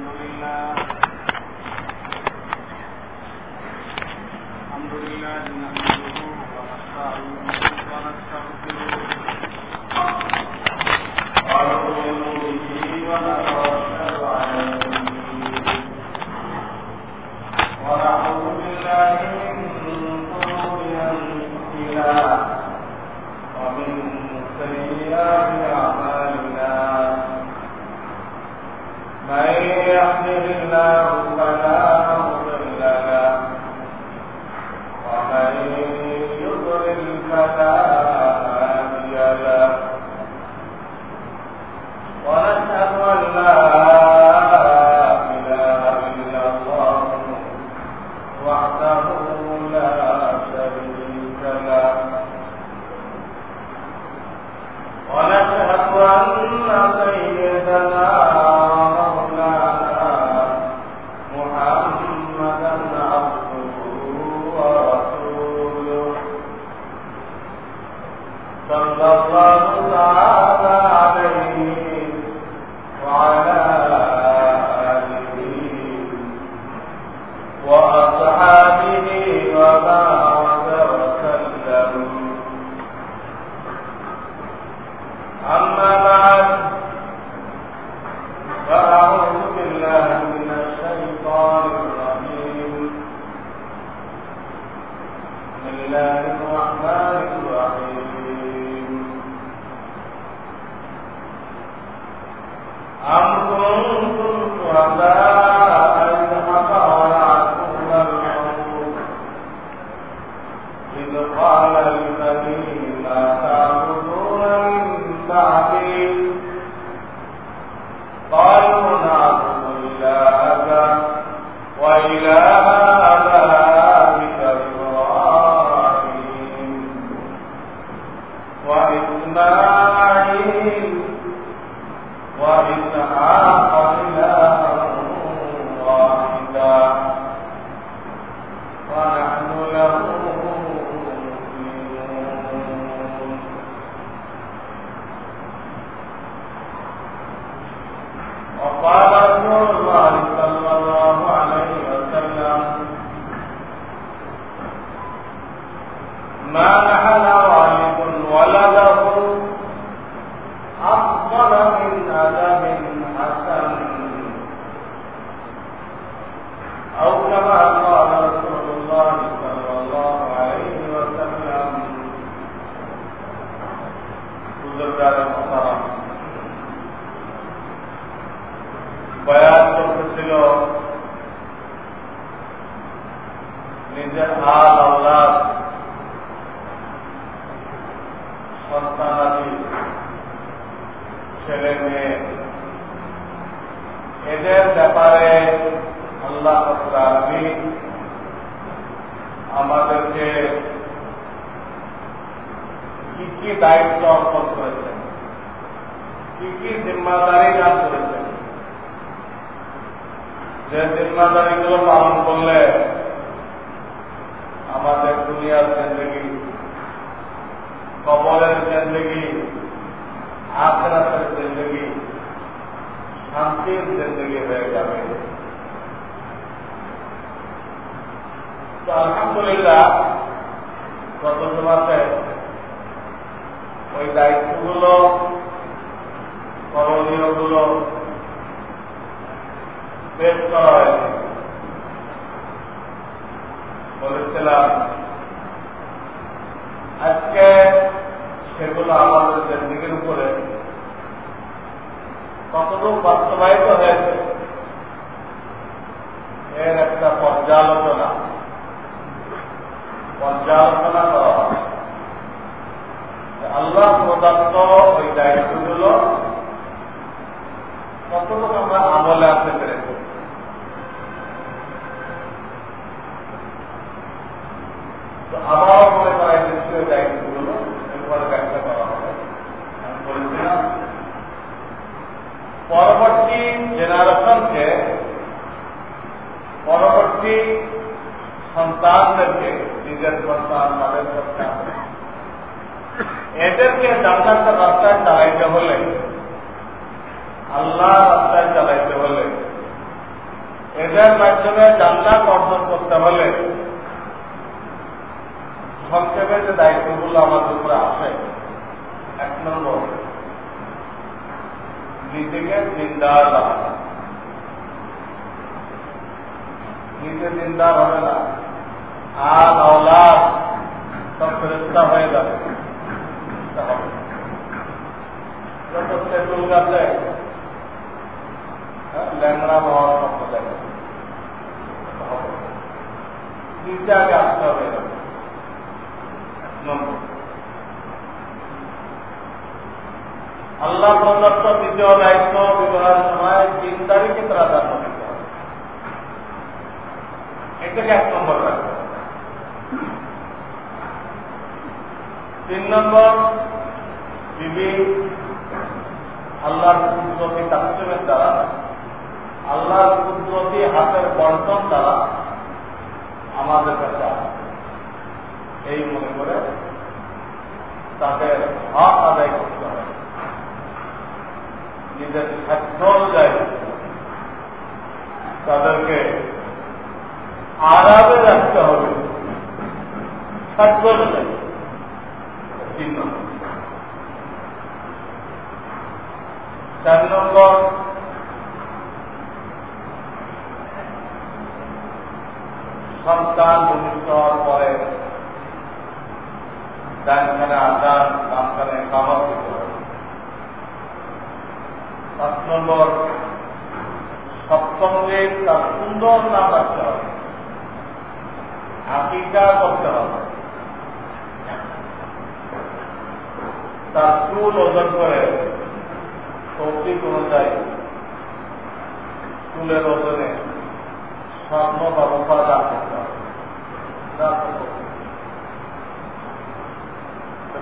الحمد لله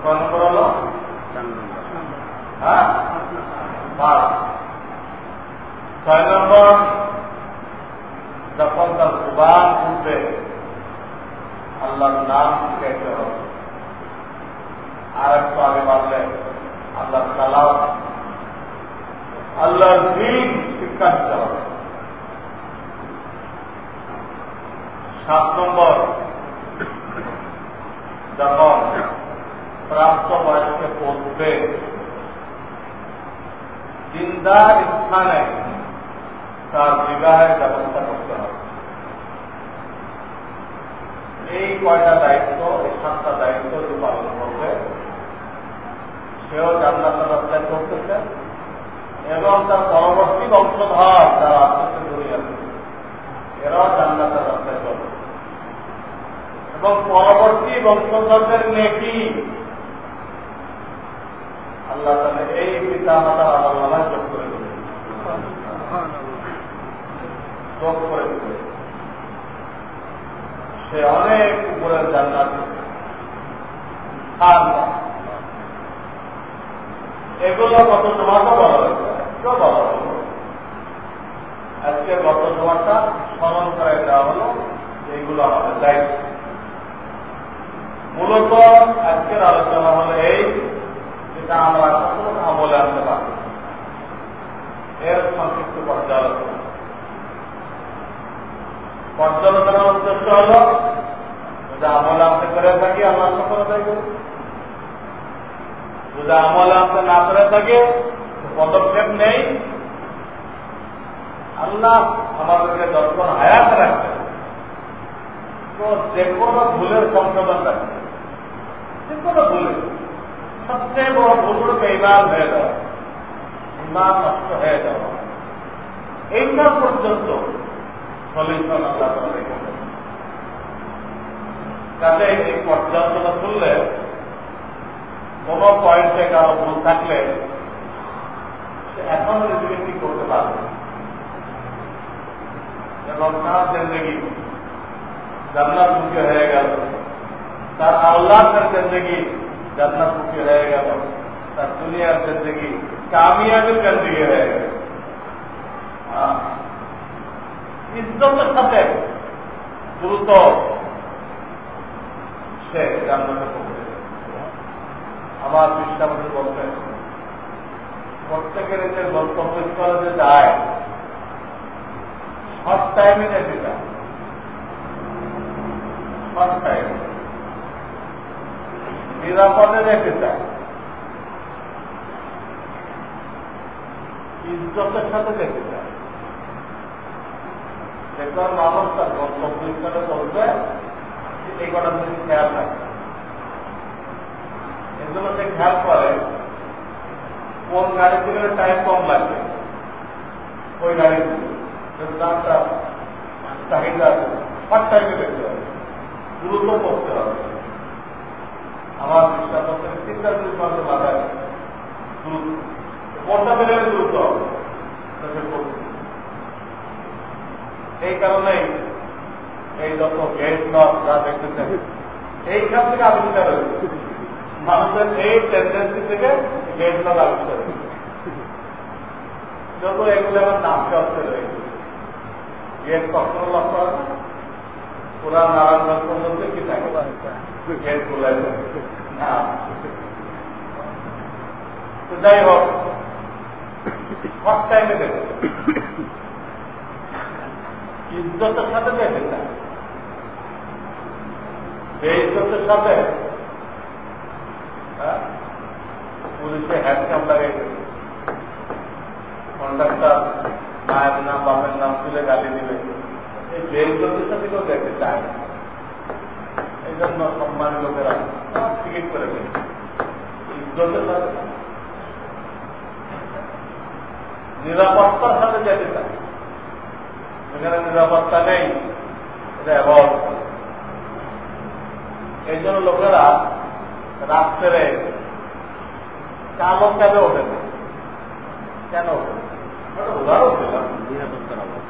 কয় নম্বর হলো ছয় নম্বর, যখন তার সুবান উঠবে, আল্লাহর নাম শিখাইতে হবে। আর একটু আগে বাড়লে আল্লাহ তালাও আল্লাহর দিন শিক্ষা দিতে হবে। সাত নম্বর, যখন প্রাপ্ত পৌঁছবে চিন্তার স্থানে তার বিবাহের ব্যবস্থা করতে হবে। এই কয়টা দায়িত্ব, এই সাতটা দায়িত্ব যে পালন করবে, সেও জান্নাতের করতেছে এবং তার পরবর্তী বংশধর যারা আসতেছে দুনিয়াতে, এরাও জান্নাতের রাস্তায় এবং পরবর্তী বংশধরদের নেকি আল্লাহ তাহলে এই পিতা মাতার আল্লাহ যোগ করে দেবে যোগ করে দেবে সে অনেক উপরের জান্নাত এগুলো গত তোমাকে বলা হয়েছে। বলা হলো? আজকে গত তোমারটা স্মরণ করে দেওয়া হলো এইগুলো আমাদের দায়িত্ব। মূলত আজকের আলোচনা হলো এই যেটা আমরা কত আমলে আনতে পারব এর সংক্ষিপ্ত পর্যালোচনা। পর্যালোচনার উদ্দেশ্য হল, যদি আমল আনতে করে থাকি, আল্লাহ সকল দায়ী যদি আমল আনতে না করে থাকে পদক্ষেপ নেই। আল্লাহ আমাদেরকে যতক্ষণ হায়াত রাখবে, তো যে কোনো ভুলের সংশোধন রাখবে। যে কোনো ভুলের। সবচেয়ে বড় ভুল হল বেইমান হয়ে যাওয়া ইমান নষ্ট হয়ে যাওয়া এইটা পর্যন্ত সলিউশন আল্লাহ তারা কাজে এই পর্যালোচনা শুনলে কোন পয়েন্টে কারও ভুল থাকলে এখন নিজেকে ঠিক করতে পারবে এবং তার জিন্দগি জান্নাত মুখী হয়ে গেল তার আল্লাহের জিন্দগি জান্নাত মুখী হয়ে গেল। তার দুনিয়ার জিন্দগি কামিয়াবির জিন্দগি হয়ে গেল। ইজ্জতের সাথে দ্রুত সে জান্নাতে পৌঁছে আমার বিশ্বাস বলতে, প্রত্যেকের যে গন্তব্য স্থলে যে যায় শর্ট টাইমে যেতে চায়। সরকার নিরাপদে রেখে যায় ইজ্জতের সাথে রেখে যায় দেখলাম মানুষ তার গন্তব্য স্থানে বলবে এই কটা জিনিস খেয়াল রাখে এগুলো সে খেয়াল করে কোন গাড়ি থেকে টাইম কম লাগবে। ওই গাড়ি দামটা চাহিদা আছে। সব টাইমে দেখতে হবে। দ্রুত করতে হবে। আমার বিশ্বাস তিনটা জিনিস মানুষের মাথায় দ্রুত কোনটা পেলে দ্রুত এই কারণেই এই যত গেট লক যা দেখতেছেন এইখান থেকে আবিষ্কার হয়েছে মানুষের এই টেন্ডেন্সি থেকে গেট লক আবিষ্কার হয়েছে যত এগুলো আমার নামকে অর্থে রয়েছে গেট কখনো লক করে পুরা নারায়ণগঞ্জ পর্যন্ত যাই হোক ফার্স্ট টাইমে দেখে ইজ্জতের সাথে দেখে না। ইজ্জতের সাথে পুলিশে হ্যান্ডকাম লাগাই কন্ডাক্টর মায়ের নাম, বাপের নাম তুলে গালি দিবে। এই বেইজ্জতের সাথে এই জন্য সম্মানী লোকেরা টিকিট করে নিরাপত্তার সাথে যেতে চায় যেখানে নিরাপত্তা নেই এটা এই জন্য লোকেরা রাত্রে কালো কেন ওঠে কেন ওঠে উদাহরণ দিলাম। কালো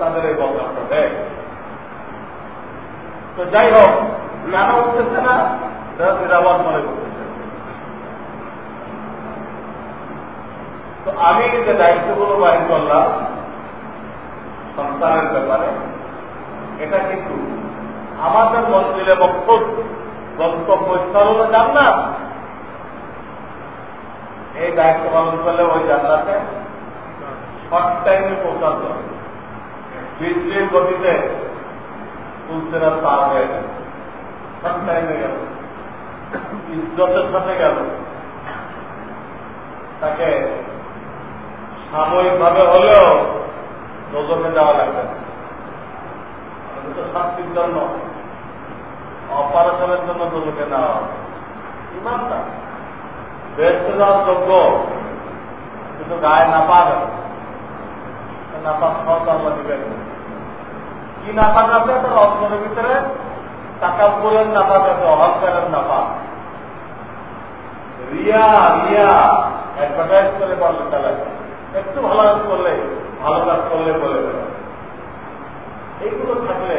তাদের এই বদলাটা দেয় তো যাই হোক কেন উঠতেছে না নিরাপদ মনে করতেছে তো আমি যে দায়িত্বগুলো বাহির করলাম, সন্তানের ব্যাপারে, এটা কিন্তু আমাদের মন্দিরে বক্তব্য গন্তব্য স্থল হলো জান্নাত। এই দায়িত্ব পালন করলে ওই জান্নাতে শর্ট টাইমে পৌঁছাতে হবে। বৃষ্টির গতিতে তুলসেরা পার হয়ে গেল। টাইমে গেল। ইজ্জতের সাথে গেল। তাকে সাময়িকভাবে হলেও নজরে যাওয়া লাগবে তো শান্তির জন্য, অপারেশনের জন্য নজরে নেওয়া হবে। ইমানটা বেস্ট যাওয়ার যোগ্য, কিন্তু গায়ে নাপাক নাপাক সব আল্লাহ দিবেন। কি নাপাক আছে? তার অন্তরের ভিতরে টাকা পুরের নাপাক আছে, অহংকারের নাপাক। রিয়া রিয়া, অ্যাডভার্টাইজ করে বললে চালায় একটু ভালো কাজ করলে, ভালো কাজ করলে বলে এইগুলো থাকলে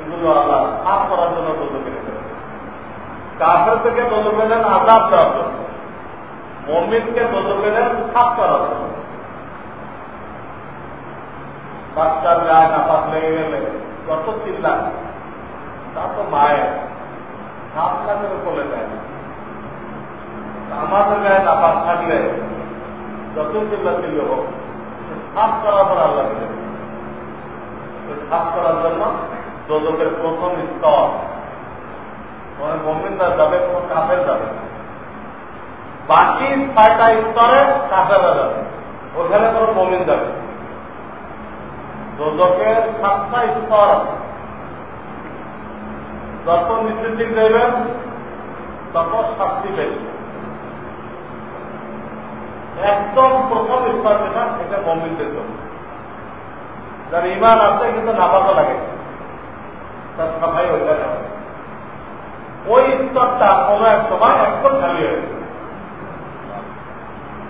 এগুলো আল্লাহ সাফ করার জন্য দোজকে রেখে কাফের থেকে দোজকে দেন আজাদ দেওয়ার জন্য। মমিনকে দোজকে দেন সাফ করার জন্য। বাচ্চার গায়ে নাপাক লেগে গেলে যত চিল্লা। তা তো মায়ের। সাপ না করে বলে দেয় আমাদের গায়ে নাপাক থাকলে যত চিল্লা চিল্লি হোক সাফ করার পর আল্লাহ দিলেন সাফ করার জন্য দোদকের প্রথম স্তর। মানে মমিনরা যাবে, কোন কাফের যাবে বাকি ছয়টা স্তরে কাফেরা যাবে। ওখানে কোনো মমিন যাবে দোদকের সাতটা স্তর যত নিচের দিক তত শাস্তি একদম প্রথম স্তর যেটা এটা জন্য। যার ইমান আছে, কিন্তু নামাজও লাগে। তার সাফাই হয়ে যায়। ওই স্তরটা কোন এক সময় একদম খালি হয়ে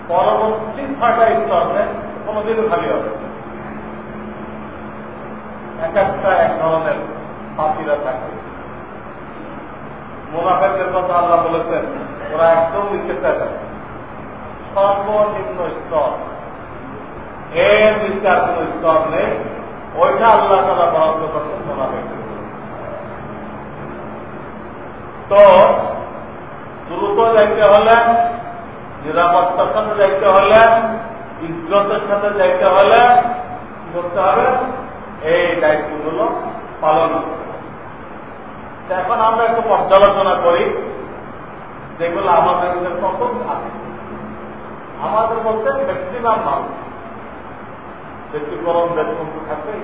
পরবর্তী ছয়টা স্তরে কোনোদিনও খালি হবে এক একটা মুনাফেকের কথা আল্লাহ বলেছেন, ওরা একদম নিচে থাকে সর্বনিম্ন স্তর। এর নিচে কোন স্তর নেই, ওইটা আল্লাহ তারা বরাদ্দ করছেন মুনাফেক তো, দ্রুত যাইতে হলে, নিরাপত্তার সাথে যাইতে হলে, ইজ্জতের সাথে যাইতে হলে করতে হবে? এই দায়িত্বগুলো পালন এখন আমরা একটু পর্যালোচনা করি, যেগুলো আমাদের কত আছে। আমাদের বলতে ম্যাক্সিমাম মানুষ ব্যক্তিকরণ বেতন থাকে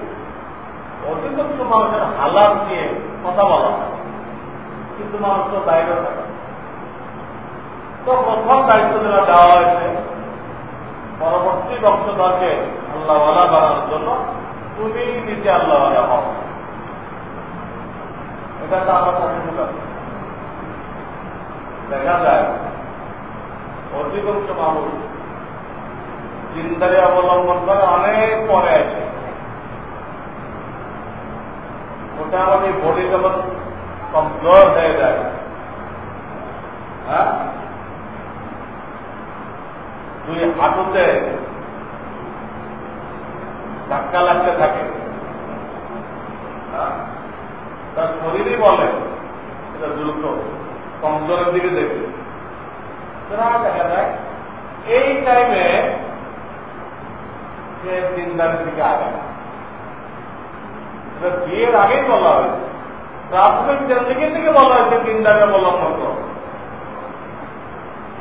অধিকাংশ মানুষের হালাত নিয়ে কথা বলা কিন্তু মানুষ তো বাইরে থাকে। তো প্রথম দায়িত্ব যেটা দেওয়া হয়েছে, পরবর্তী বংশধরকে আল্লাহওয়ালা বানানোর জন্য তুমি নিজে আল্লাহওয়ালা হও এটা তো আমরা পছন্দ দেখা যায়, অধিকাংশ মানুষ চিন্তারে অবলম্বন করে, অনেক পরে আছে ওটা আমাদের বডি যেমন কমজোর হয়ে যায় হ্যাঁ? দুই হাঁটুতে ধাক্কা লাগতে থাকে। হ্যাঁ? তার শরীরই বলে, এটা দ্রুত, কমজোরের দিকে দেখে দেখা যায়, এই টাইমে সে দিনদারের দিকে আগে বিয়ের আগেই বলা হয়েছে। প্রাথমিক জেন্দিগি থেকে বলা হয়েছে দিনদারে অবলম্বন করো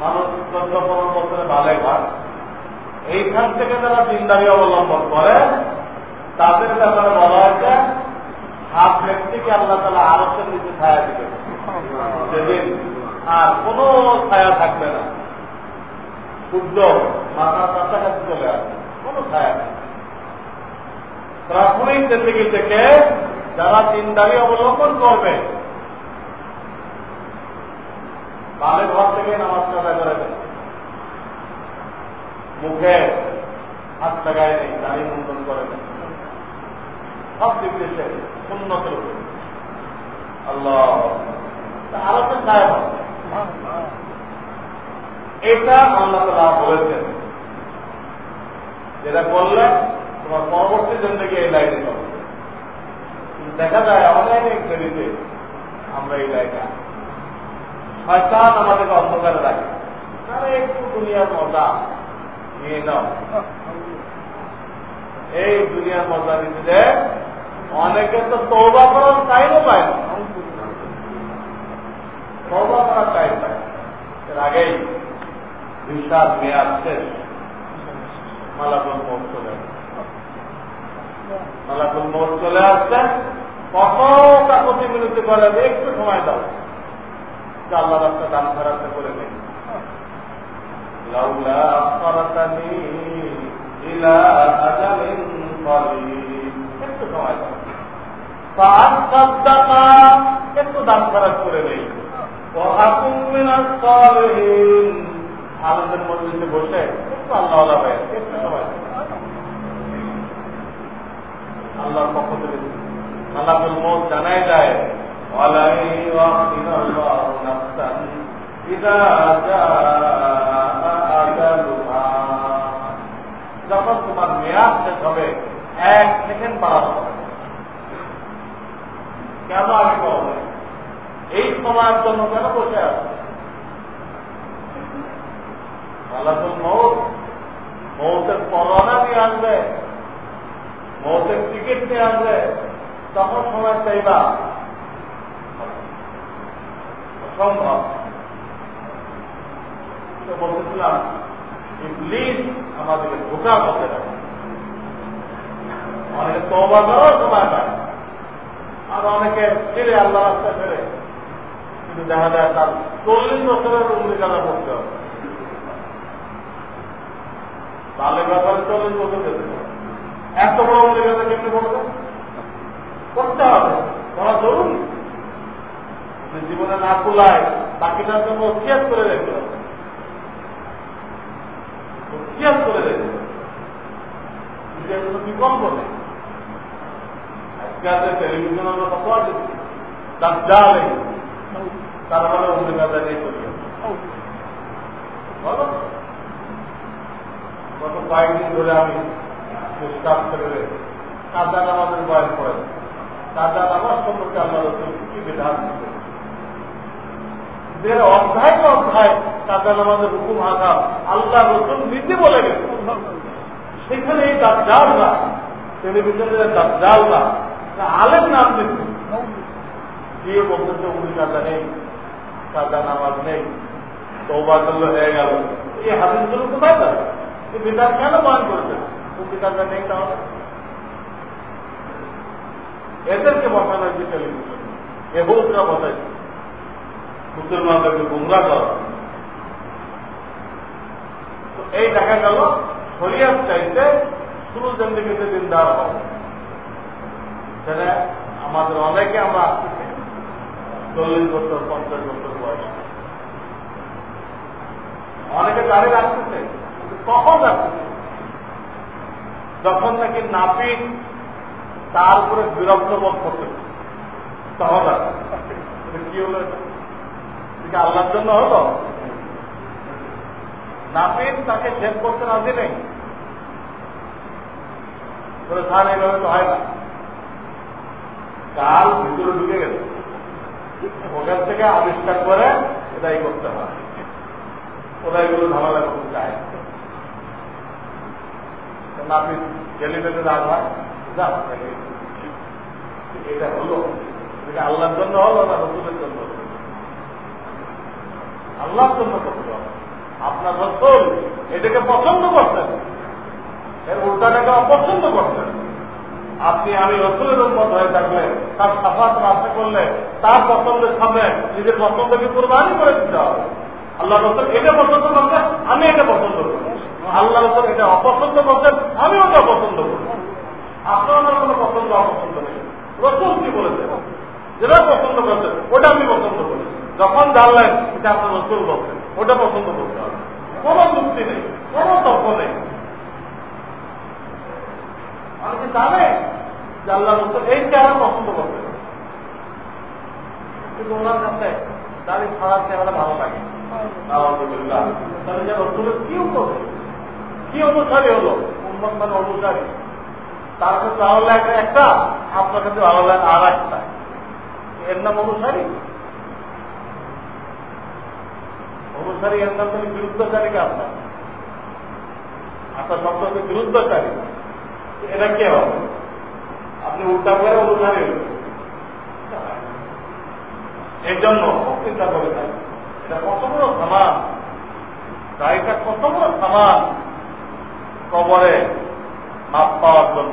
মানুষ চোদ্দ পনেরো বছরে ভালো ভাগ। এইখান থেকে যারা দিনদারি অবলম্বন করে, তাদের ব্যাপারে বলা হয়েছে, হাত ব্যক্তিকে আল্লাহ তালা আরসের নিচে ছায়া দিবে যেদিন আর কোন ছায়া থাকবে না। সূর্য মাথার কাছাকাছি চলে আসবে, কোন ছায়া নেই। প্রাথমিক থেকে যারা দিনদারি অবলম্বন করবে বালে ঘর থেকে নামাজ কাজা করে দেয় মুখে হাত লাগায় নেই, দাড়ি মুন্ডন করে সব দিক দিয়ে উন্নতের উপরে। আল্লাহ। তো ছায়া এটা আল্লাহ তালা বলেছেন। যেটা করলে তোমার পরবর্তী জিন্দগি এই লাইনে চলবে দেখা যায় অনেক দেরিতে আমরা এই লাইনে শয়তান আমাদেরকে অন্ধকারে রাখে। তারা একটু দুনিয়ার মজা। নিয়ে নাও। এই দুনিয়ার মজা নিতে অনেকে তো তৌবা করার টাইমও পায় না। তৌবা করার টাইম পায় এর আগেই বিশ্বাস মেয়াদ শেষ। মালাকুল মোট চলে মালাকুল মোট চলে আসছে। কত কাকতি মিনতি করে একটু সময় দাও। আল্লাহ রাস্তা দান ফেরাতে করে নেই। লাউলা আখরাতানি ইলা আজালিন করিব একটু সময় দাও। পাঁচ সাদ্দাকা একটু দান ফেরাত করে নেই। আনন্দের মধ্যে বসে একটু আল্লাহ ভাই একটু সময় আল্লাহর পক্ষ থেকে আল্লাহুল মত জানাই যায় ওয়ালাই ওয়াকিন আল্লাহ নাফসান ইদা যখন তোমার মেয়াদ শেষ হবে, এক সেকেন্ড বাড়ানো হবে। কেন আগে বলা এই সময়ের জন্য কেন বসে মালাকুল মৌত। মৌতের পরোয়ানা নিয়ে আসবে। মৌতের টিকিট নিয়ে আসবে। তখন সময় চাইবা। সম্ভব তো বলতেছিলাম ইংলিশ আমাদেরকে ধোকা করতে পারে। অনেকে তবা সময় পায়। আর অনেকে ফিরে আল্লাহ রাস্তায় ফেরে। কিন্তু দেখা যায় তার চল্লিশ বছরের অঙ্গীকার করতে হবে। তাহলে ব্যাপারে চল্লিশ বছর যেতে হবে এত বড় অঙ্গীকারটা কেমনি করবে করতে হবে। করা জরুরি। জীবনে না কুলায় বাকিটার জন্য অভিয়াস করে রেখে অভিয়াস করে কোনো বিকল্প নেই আজকে টেলিভিশন আমরা কত আছে? দাজ্জাল তারপরে উমরি কাজা নিয়ে বলো। গত কয়েকদিন ধরে আমি স্টাফ করে কাজা নামাজের বয়স পড়ে কাজা নামাজ সম্পর্কে রসুল কি বিধান যে অধ্যায় অধ্যায় কাজা নামাজের হুকুম হাকাম আল্লাহ রসুল নিজে বলে গেছে সেখানে এই দাজ্জাল না টেলিভিশনের দাজ্জাল না আলেম নাম দিচ্ছে দিয়ে বলতেছে উনি কাজা নেই কাজা নামাজ নেই তৌবা করলে হয়ে গেল। এই হাদিসগুলো কোথায় যাবে এই বিধান কেন বয়ন করেছে? উনি কাজা নেই তাহলে। এদেরকে বসানো হয়েছে টেলিভিশন। এহুদরা বসাইছে। মুসলমানদেরকে গুমরা করা। এই দেখা গেল, শরিয়ার চাইতে শুরু জিন্দগিতে দিনদার হবে। সেটা আমাদের অনেকে আমরা আসতেছি, চল্লিশ বছর, পঞ্চাশ বছর বয়স। অনেকে দাঁড়িয়ে আসতেছে কখন আসতেছে? যখন নাকি নাপিত তার উপরে বিরক্ত বোধ করতেছে। তখন আসছে কি হলো এটা? আল্লাহর জন্য হলো? নাপিত তাকে শেষ করতে রাজি নেই। বলে এইভাবে তো হয় না। কাল ভিতরে ঢুকে গেছে। ওখান থেকে আবিষ্কার করে এটাই করতে হয়। ওরা এগুলো ঝামেলা করতে চায়। নাপিত গেলে গেলে রাগ হয় এটা হলো। এটা আল্লাহর জন্য হলো না রসুলের জন্য হলো? আল্লাহর জন্য করতে হবে আপনার রসুল এটাকে পছন্দ করতেন। এর উল্টাটাকে অপছন্দ করতেন। আপনি আমি রসুলের উন্মত হয়ে থাকলে, তার সাফাত রাস্তা করলে, তার পছন্দের সামনে নিজের পছন্দকে কোরবানি করে দিতে হবে। আল্লাহ রসুল এটা পছন্দ করছেন আমি এটা পছন্দ করি আল্লাহ রসুল এটা অপছন্দ করছেন আমি ওটা অপছন্দ করি আপনার আমার কোনো পছন্দ, অপছন্দ নেই। রসুল কি বলেছেন? যেটা পছন্দ করছেন ওটা আমি পছন্দ করি যখন জানলেন এটা আপনার রসুল বলছেন, ওটা পছন্দ করতে হবে। কোন যুক্তি নেই, কোন তর্ক নেই। অনেকে জানে যে আল্লাহ রসুল এই চেহারা পছন্দ করতে কিন্তু ওনার কাছে দাঁড়িয়ে ছাড়ার চেহারা ভালো লাগে। তাহলে যে রসুলের কি উপরে কি অনুসারী হলো? উন্মত মানে অনুসারী। তার কাছে ভালো একটা, আপনার কাছে ভালো লাগে আর একটা এর নাম অনুসারী? অনুসারী এর নাম তুমি বিরুদ্ধচারীকে আপনার? আপনার হচ্ছে বিরুদ্ধচারী। এটা কে হবে? আপনি উল্টা করে অনুসারী এর জন্য খুব চিন্তা করে এটা কত বড় সামান গাড়িটা কত বড় সামান কবরে মাপ পাওয়ার জন্য।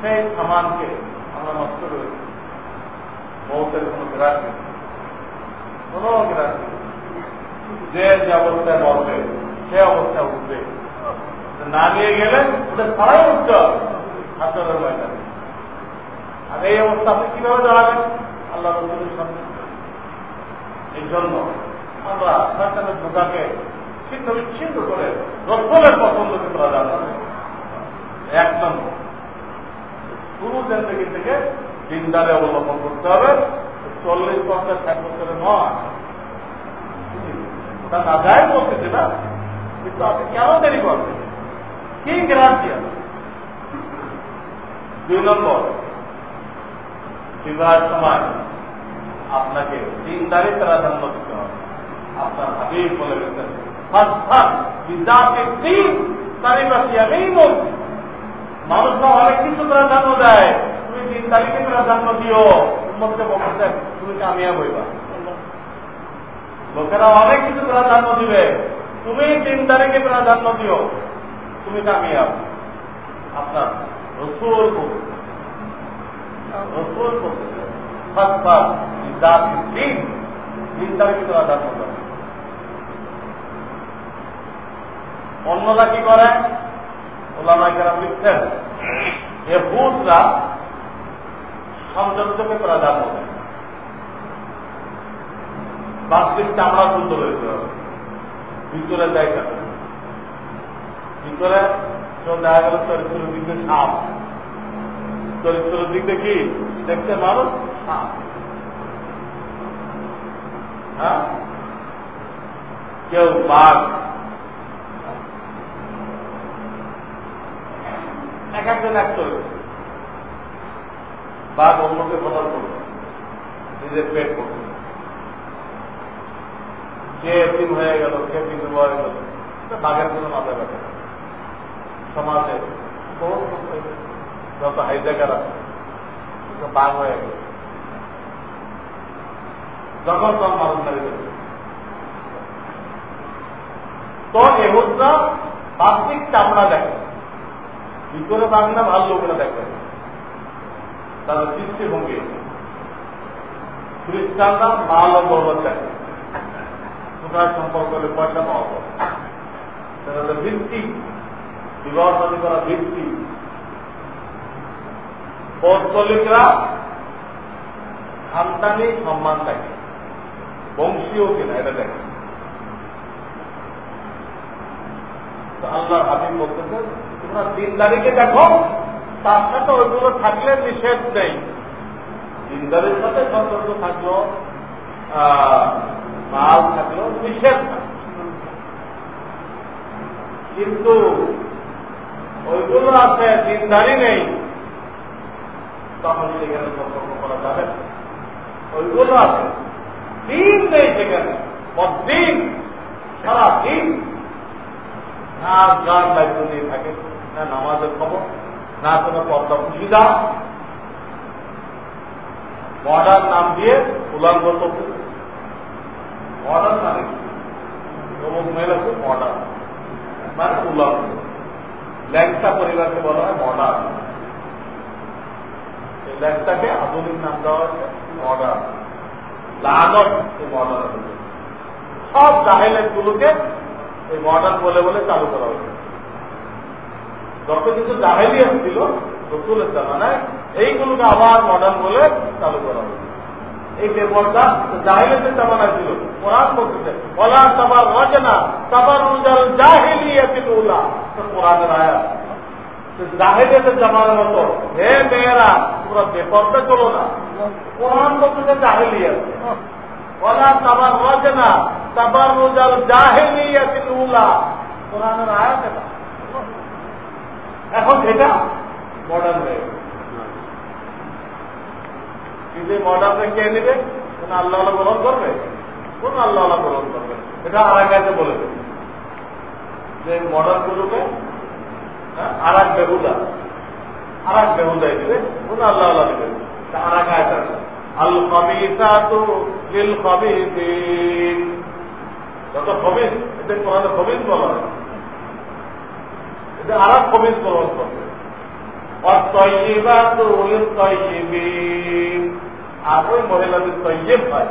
সেই সামানকে আমরা নষ্ট করেছি মৌতের কোন গ্রাস কোন গ্রাস যে অবস্থায় মরবে সে অবস্থায় উঠবে না নিয়ে গেলে ওটা ছাড়াই উঠতে হবে ময়দানে আর এই অবস্থা আপনি কীভাবে দাঁড়াবেন? আল্লাহ এই জন্য আমরা সরকারের ঢোকাকে ছিন্ন বিচ্ছিন্ন করে রসলের পছন্দকে প্রাধান্য এক নম্বর, শুরু জিন্দগি থেকে দিনদারে অবলম্বন করতে হবে। চল্লিশ পঞ্চাশ ষাট বছরের নয় ওটা না যায় বলতেছে না। কিন্তু আপনি কেন দেরি করবেন? কি গ্যারান্টি আছে? দুই নম্বর, বিবাহের সময় আপনাকে দিনদারি প্রাধান্য দিতে হবে। আপনার হাবিব বলে গেছেন অনেক কিছু প্রাধান্য দেয়। তুমি তিন তারিখে প্রাধান্য দিও। উন্মতকে বলতেন তুমি কামিয়াব লোকেরা অনেক কিছু প্রাধান্য দিবে। তুমি তিন তারিখে প্রাধান্য দিও। তুমি কামিয়াব। আপনার রসুল রসুল তিন তারিখে অন্যরা কি করে? ওলামাইকারা লিখছেন ভূতরা প্রাধান্য দেয়। বাস্তবিক চামড়া সুন্দর হয়েছে ভিতরে জায়গা ভিতরে দেখা গেল চরিত্রের দিকে সাপ। চরিত্রের দিক দেখি দেখতে মানুষ সাপ। হ্যাঁ? কেউ বাঘ। এক একজন এক চলে বাঘ অন্যকে প্রদান করবে নিজের পেট করবে কে এতিম হয়ে গেল কে বিধবা হয়ে গেল। বাঘের কোনো মাথা ব্যথা সমাজে বহুত যত হাইজাকার আছে বাঘ হয়ে গেল, যখন তখন মানুষ মেরে গেল। তো এহুদরা বাহ্যিক চামড়া দেখে ভিতরে বাংলা ভালো লোকেরা দেখে? তাদের দৃষ্টিভঙ্গি, খ্রিস্টানরা মাল ও গৌরব দেখে কোথায় সম্পর্ক হলে পয়সা পাওয়া যায়। তাদের ভিত্তি বিবাহ শাদী করা ভিত্তি। পৌত্তলিকরা খানদানি সম্মান দেখে, বংশীয় কিনা, এটা দেখে। আল্লাহ হাবিব বলতেছে, তোমরা দিনদারিকে দেখো, তার সাথে ওইগুলো থাকলে নিষেধ নেই। দিনদারির সাথে সম্পর্ক থাকল মাল থাকলেও নিষেধ কিন্তু ওইগুলো আছে, দিনদারি নেই। তখন সেখানে সম্পর্ক করা যাবে ওইগুলো আছে। দিন নেই সেখানে। দিন সারা দিন না গান দায়িত্ব দিয়ে থাকে, না নামাজের খবর, না কোনো পর্দা সুবিধা মডার্ন নাম দিয়ে উলাঙ্গত মডার্ন মানে অমুক মহিলা খুব মডার্ন মানে উলঙ্গ ল্যাংটা পরিবারকে বলা হয় মডার্ন এই ল্যাংটাকে আধুনিক নাম দেওয়া হয়েছে মডার্ন লাগত এই মডার্ন সব জাহেলের গুলোকে এই মডার্ন বলে বলে চালু করা হয়েছে। যত কিছু জাহেলিয়াত ছিল রসুলের জামানায় এইগুলোকে আবার মডার্ন বলে চালু করা হয়েছে। এই বেপর্দা জাহিলিয়াতের জামানায় ছিল। কোরআন বলতেছে বলা সবার রচনা সবার উজাল জাহিলিয়াতিল উলা। তো কোরআনের আয়া জাহিলিয়াতের জামানার মতো, হে মেয়েরা, তোমরা বেপর্দা চলো না। কোরআন বলতেছে জাহিলিয়াত। বলা সবার রচনা সবার উজাল জাহিলিয়াতিল উলা। কোরআনের আয়া কেনা এখন এটা মডার্ন হয়ে গেছে। মডার্নে কে নেবে? আল্লাহ গ্রহণ করবে। কোন আল্লাহ গ্রহণ করবেন এটা আর একাতে বলে দেবেন যে মডার্ন গুলোকে আর এক বেহুদা আর এক বেহুদাই দিবে, কোন আল্লাহ দেবেন আর এক আয়তা আল কবিতা তো লিল কবিদিন যত কবির এটা কোরআনে কবির বলা হয়। এটা আর এক কবির গ্রহণ করবে আর ওই মহিলাদের তৈব হয়।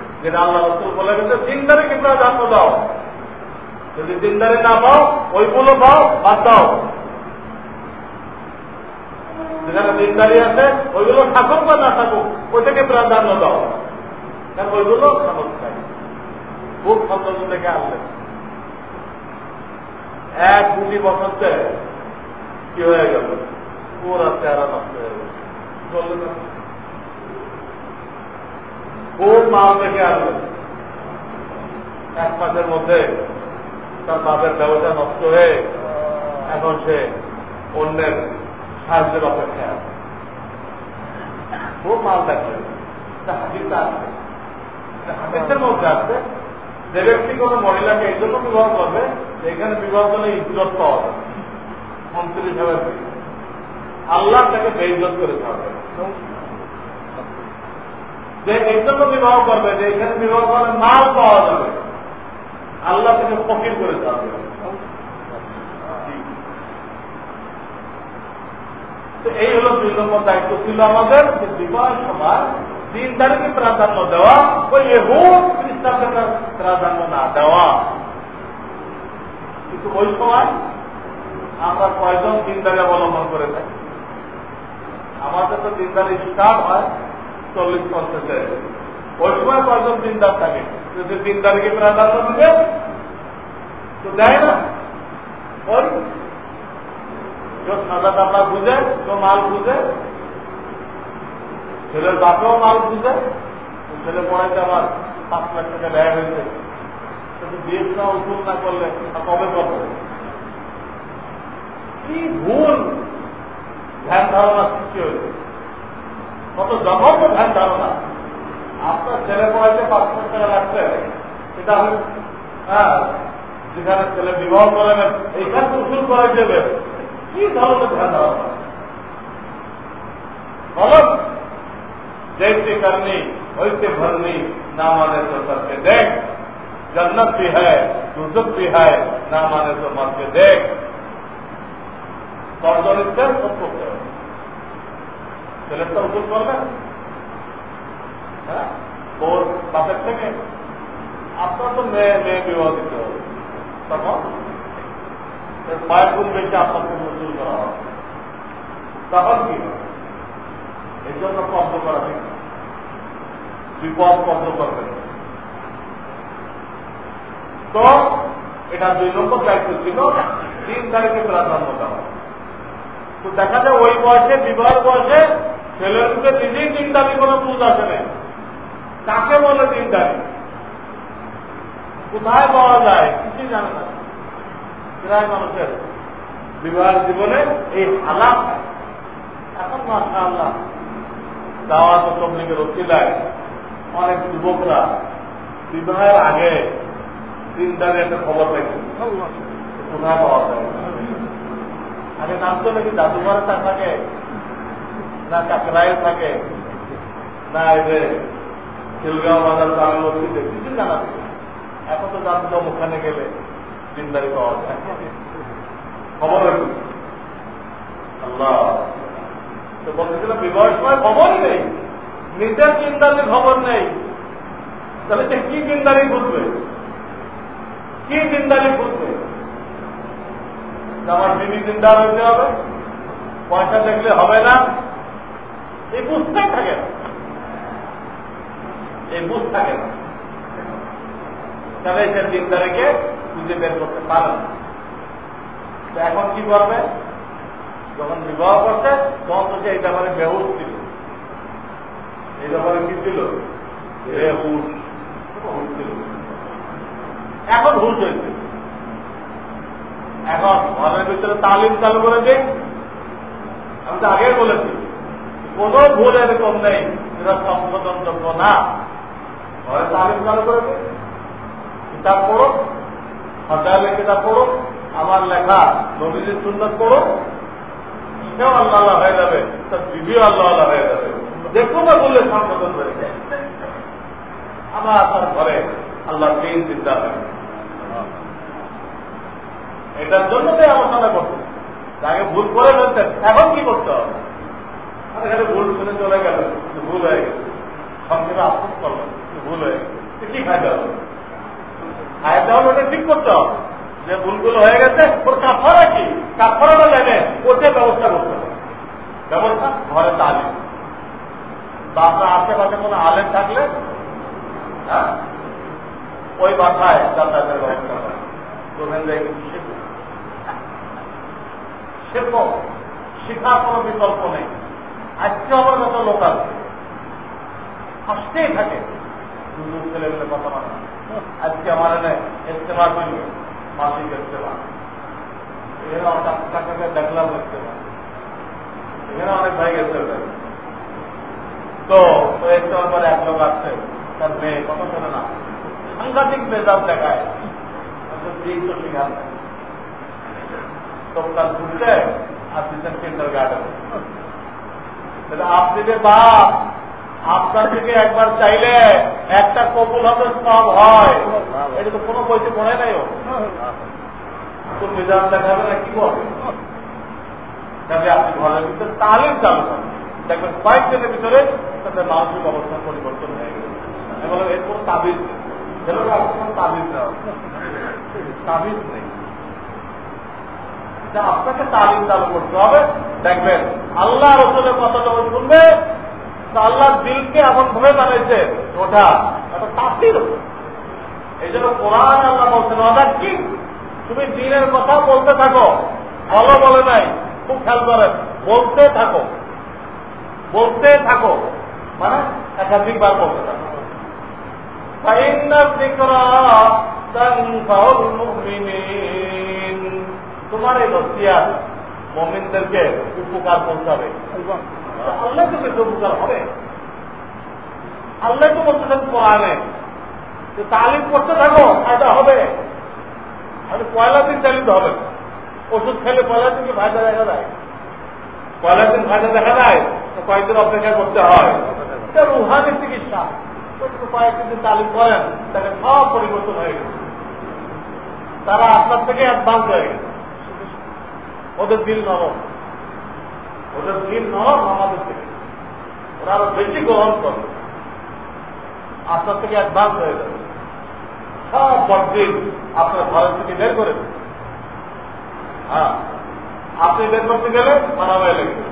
যেটা আল্লাহ রসুল বলে গেছে দিনদারে কিন্তু জানতে দাও। যদি দিনদারে না পাও, ওইগুলো পাও, বাদ দাও। যেখানে দিনদারি আছে, ওইগুলো থাকুক বা না থাকুক, ওইটাকে প্রাধান্য দাও। কারণ ওইগুলো খুব সন্তোষ থেকে আসবে এক দুটি বছরতে কি হয়ে গেল? পুরা চেহারা নষ্ট হয়ে গেল। খুব মাল দেখে আসবে এক মাসের মধ্যে তার বাপের ব্যবসা নষ্ট হয়ে এখন সে অন্যের সাহায্যের অপেক্ষায় আছে খুব মাল দেখবে হাতির মধ্যে আছে। যে ব্যক্তি কোনো মহিলাকে এই জন্য বিবাহ করবে এখানে বিবাহ করলে ইজ্জত পাওয়া যাবে আল্লাহ তাকে বেইজত করে থাকবে যে এই জন্য বিবাহ করবে, যে এখানে বিবাহ করলে মাল পাওয়া যাবে। আল্লাহ তাকে ফকির করে তো এই হলো দুই নম্বর দায়িত্ব ছিল আমাদের, যে বিবাহ সময় দিনদারিকে প্রাধান্য দেওয়া ওই হুদ চিন্তাকে প্রাধান্য না দেওয়া। কিন্তু ওই সময় আমরা কয়জন চিন্তাকে অবলম্বন করে থাকি? আমাদের তো চিন্তার স্টার্ট হয় চল্লিশ পঞ্চাশে ওই সময় কয়জন চিন্তার থাকে। যদি চিন্তারকে প্রাধান্য দিবে তো দেয় না। ওই সাদা বুঝে কেউ মাল বুঝে ছেলের বাপেও মাল বুঝে ছেলে পড়াইতে আমার পাঁচ লাখ টাকা ব্যয় হয়েছে। কিন্তু না করলে কবে করবে? কি ভুল ধ্যান ধারণা সৃষ্টি হয়েছে। কত জঘন্য ধ্যান ধারণা আপনার ছেলে পড়াইতে পাঁচ লাখ টাকা লাগছে এটা আমি হ্যাঁ যেখানে ছেলে বিবাহ করে নেন এইখানে উসুল করে দেবে কি ধরনের ধ্যান ধারণা গলত जैसे करनी वैसे भरनी ना माने तो करके देख जन्नत भी है दुजक भी है ना माने तो मर के देख তর্জনীতে সব করতে হবে ছেলের তো উদ্যোগ করবে। হ্যাঁ? ওর বাপের থেকে আপনার তো মেয়ে মেয়ে বিবাহ দিতে হবে। তখন আপনার থেকে করা হবে। তখন কি? এই জন্য কব্দ করা বিপদ কব্দ করবে তো এটা দুই নম্বর দায়িত্ব ছিল, তিন তারিখে প্রাধান্য দেওয়া তো দেখা যায় ওই বয়সে বিবাহ বয়সে ছেলের মুখে নিজেই তিন দাবি কোনো বুঝ আসে না কাকে বলে তিন দাবি কোথায় পাওয়া যায়? কিছুই জানে না। প্রায় মানুষের বিবাহ জীবনে এই হালাত এখন মাসা আল্লাহ দাওয়াত তবলিগের অতিলায় অনেক যুবকরা বিবাহের আগে তিনটারে একটা খবর পাইছে কোথায় পাওয়া যায়? আগে নাম তো নাকি জাদুঘরে থাকে না কাকরায় থাকে, না এদের খিলগাঁও বাজার তামিল মসজিদে, কিছু জানা এখন তো জানতাম ওখানে গেলে দিনদারি পাওয়া যায়। খবর আল্লাহ। তো বলতেছিলাম, বিবাহের সময় খবরই নেই। নিজের চিন্তার খবর নেই। তাহলে সে কি চিন্তারি বুঝবে? কি চিন্তারি বুঝবে? আমার বিবি চিন্তা হইতে হবে। পয়সা দেখলে হবে না। এই বুঝতেই থাকে না। এই বুঝ থাকে না। তাহলে সে চিন্তারিকে খুঁজে বের করতে পারে না। এখন কি করবে? যখন বিবাহ করছে, তখন তো এই ব্যাপারে বেহুশ ছিল। এই ব্যাপারে কি ছিল? এখন হুশ হয়েছে। এখন ঘরের ভিতরে তালিম চালু করে দিই আমি তো আগে বলেছি কোন ভুল এরকম নেই। যেটা সংশোধনযোগ্য না। ঘরে তালিম চালু করে দিই কিতাব পড়ো হজালে কিতাব পড়ো, আমার লেখা নবীজির সুন্দর পড়ো। সেও আল্লাহ আল্লাহ হয়ে যাবে, তার বিবিও আল্লাহ আল্লাহ হয়ে যাবে। যে কোনো বললে সংশোধন হয়ে যায়। আমার তার ঘরে আল্লাহ তিন চিন্তা হয়। এটার জন্য তো আলোচনা করতে আগে ভুল করে ফেলতেন এখন কি করতে হবে? এখানে ভুল শুনে চলে গেল ভুল হয়ে সংক্ষেপে আফসোস করলেন ভুল হয়ে গেছে কি খাইতে হবে? হবে ওটা ঠিক করতে যে ভুলগুলো হয়ে গেছে, ওর কাফারা কি? কাফারাটা জানে ওতে ব্যবস্থা করতে হবে। ব্যবস্থা ঘরে তালিম বা আপনার আশেপাশে কোনো আলেম থাকলে হ্যাঁ? ওই বাসায় যাতায়াতের ব্যবস্থা করে যাই শিখব শিখব শিখার কোনো বিকল্প নেই। আজকে আমার যত লোক আছে থাকে। দুজন ছেলে মিলে কথা বলা। আজকে আমার এনে ইস্তেমা করবে মাসিক ইস্তেমা এখানে দেখলাম ইস্তেমা এখানে অনেক ভাই গেছে তো ইস্তেমার পরে এক লোক আসছে, তার মেয়ে, কত করে না? সাংঘাতিক মেজাজ দেখায়। তো তো তার ঘুরতে, আর দিচ্ছেন কিন্ডার গার্ডেন। আপনি যে বাপ, আপনার থেকে একবার চাইলে একটা কবুল হবে সব হয়। এটা তো কোনো বইতে পড়ে নাই ও। মেজাজ দেখাবে না কি তবে আপনি ঘরের ভিতরে তালিম চালু করেন দেখবেন কয়েক দিনের ভিতরে তাদের মানসিক অবস্থার পরিবর্তন হয়ে গেছে এর কোনো তাবিজ। কোনো তাবিজ নেওয়া নেই আপনাকে তালিম চালু করতে হবে। দেখবেন, আল্লাহ রসুলের কথা যখন শুনবে আল্লাহ দিলকে এমন ভাবে বানাইছে, ওটা একটা এই জন্য কোরআন আল্লাহ বলছেন অদার কি? তুমি দিনের কথা বলতে থাকো, ভালো বলে নাই, খুব খেয়াল করেন, বলতে থাকো। বলতে থাকো মানে একাধিকবার বলতে থাকো। তোমার এই নসিয়াত মমিনদেরকে উপকার পৌঁছাবে। আল্লাহ তো কিছু উপকার হবে। আল্লাহ তো বলতেছেন কোরআনে যে তালিম করতে থাকো, ফায়দা হবে। আমি পয়লা দিন চালিত হবে। ওষুধ খেলে পয়লা দিনকে ফায়দা দেখা যায়? পয়লা দিন ফায়দা দেখা যায়? তো কয়েকদিন অপেক্ষা করতে হয়। এটা রুহানি চিকিৎসা। কয়েকদিন তালিম করেন তাকে সব পরিবর্তন হয়ে গেছে। তারা আপনার থেকে অ্যাডভান্স হয়ে গেছে। ওদের দিল নরম। ওদের দিল নরম আমাদের থেকে ওরা আরও বেশি গ্রহণ করে। আপনার থেকে অ্যাডভান্স হয়ে যাবে? সব বদিন আপনার ঘরের থেকে বের করে হ্যাঁ আপনি বের করতে গেলে মারামারি লাগবে।